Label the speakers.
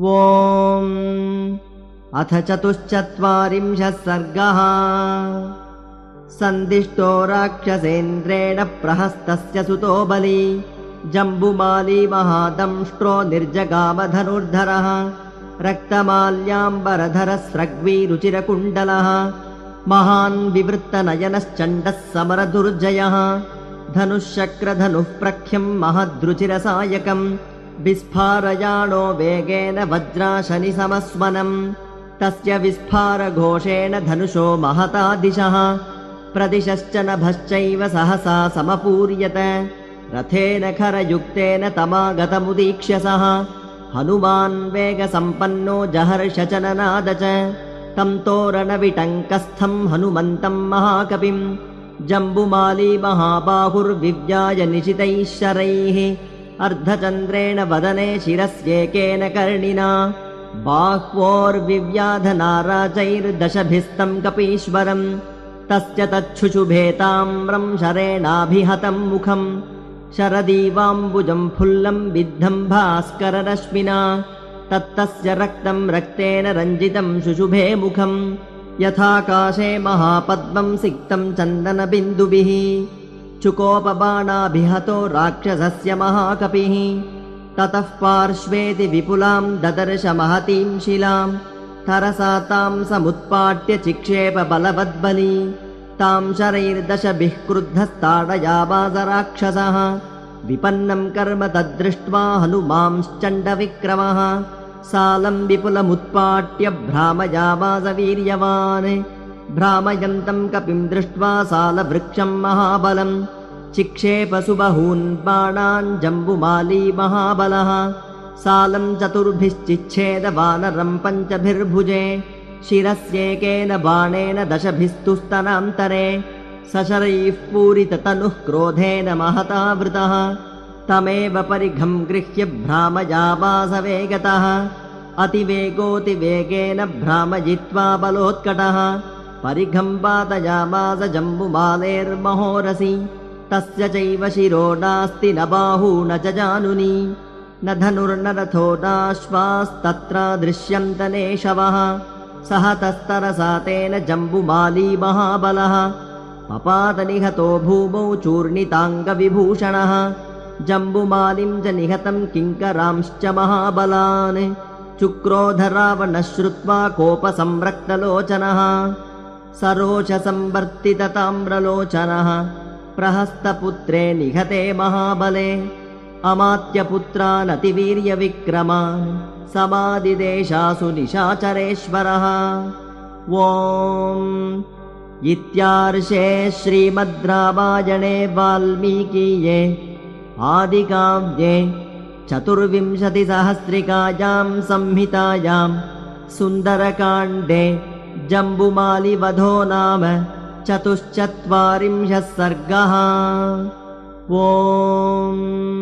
Speaker 1: ॐ अथ चतुश्चत्वारिंशः सर्गः। सन्दिष्टो राक्षसेन्द्रेण प्रहस्तस्य सुतो बली। जम्बुमाली महादंष्ट्रो निर्जगामधनुर्धरः। रक्तमाल्याम्बरधरस्रग्वीरुचिरकुण्डलः। महान् विवृत्तनयनश्चण्डः समरदुर्जयः। धनुःशक्रधनुः प्रख्यम् महद्रुचिरसायकम् विस्फारयाणो वेगेन वज्राशनिसमस्वनम् तस्य विस्फारघोषेण धनुषो महता दिशः। प्रदिशश्च नभश्चैव सहसा समपूर्यत। रथेन खरयुक्तेन तमागतमुदीक्ष्य सः। हनुमान् वेगसम्पन्नो जहर्षचननाद च। तम् तोरणविटङ्कस्थम् हनुमन्तम् महाकपिम्। जम्बुमाली महाबाहुर्विव्याय निशितैः शरैः अर्धचन्द्रेण वदने शिरस्येकेन कर्णिना। बाह्वोर्विव्याधनाराजैर्दशभिस्तम् कपीश्वरम्। तस्य तच्छुशुभेताम्रम् शरेणाभिहतम् मुखम्। शरदीवाम्बुजम् फुल्लम् विद्धम् भास्कररश्मिना। तत्तस्य रक्तम् रक्तेन रञ्जितम् शुशुभे मुखम्। यथाकाशे महापद्मम् सिक्तम् चन्दनबिन्दुभिः चुकोपबाणाभिहतो राक्षसस्य महाकपिः। ततः पार्श्वेति विपुलाम् ददर्श महतीम् शिलाम् तरसा ताम् समुत्पाट्य चिक्षेप बलवद्बली। ताम् शरैर्दशभिः क्रुद्धस्ताडयावास राक्षसः विपन्नम् कर्म तद्दृष्ट्वा हनुमांश्चण्डविक्रमः। सालम् विपुलमुत्पाट्य भ्रामयावास वीर्यवान् भ्रामयन्तम् कपिम् दृष्ट्वा सालवृक्षम् महाबलम् चिक्षेपसुबहून् बाणान् जम्बुमाली महाबलः सालम् चतुर्भिश्चिच्छेद वानरम् पञ्चभिर्भुजे शिरस्येकेन बाणेन दशभिस्तु स्तनान्तरे सशरैः पूरिततनुः क्रोधेन महतावृतः तमेव परिघम् गृह्य भ्रामयावासवेगतः अतिवेगोऽतिवेगेन भ्रामयित्वा बलोत्कटः परिघम् पातयामास जम्बुमालेर्महोरसि तस्य चैव शिरो नास्ति न बाहू न च जानुनी। न धनुर्न रथो नाश्वास्तत्र दृश्यन्तने शवः। सह तस्तरसा तेन जम्बुमाली महाबलः। पपातनिहतो भूमौ चूर्णिताङ्गविभूषणः। जम्बुमालिम् च निहतम् किङ्करांश्च महाबलान्। चुक्रोधरावणः श्रुत्वा कोपसंरक्तलोचनः सरोषसंवर्तितताम्रलोचनः प्रहस्तपुत्रे निहते महाबले अमात्यपुत्रानतिवीर्यविक्रमान् समादिदेशासु निशाचरेश्वरः। ॐ इत्यार्षे श्रीमद् रामायणे वाल्मीकीये आदिकाव्ये चतुर्विंशतिसहस्रिकायाम् संहितायाम् सुन्दरकाण्डे जम्बुमालिवधो नाम चतुश्चत्वारिंशः सर्गः ॐ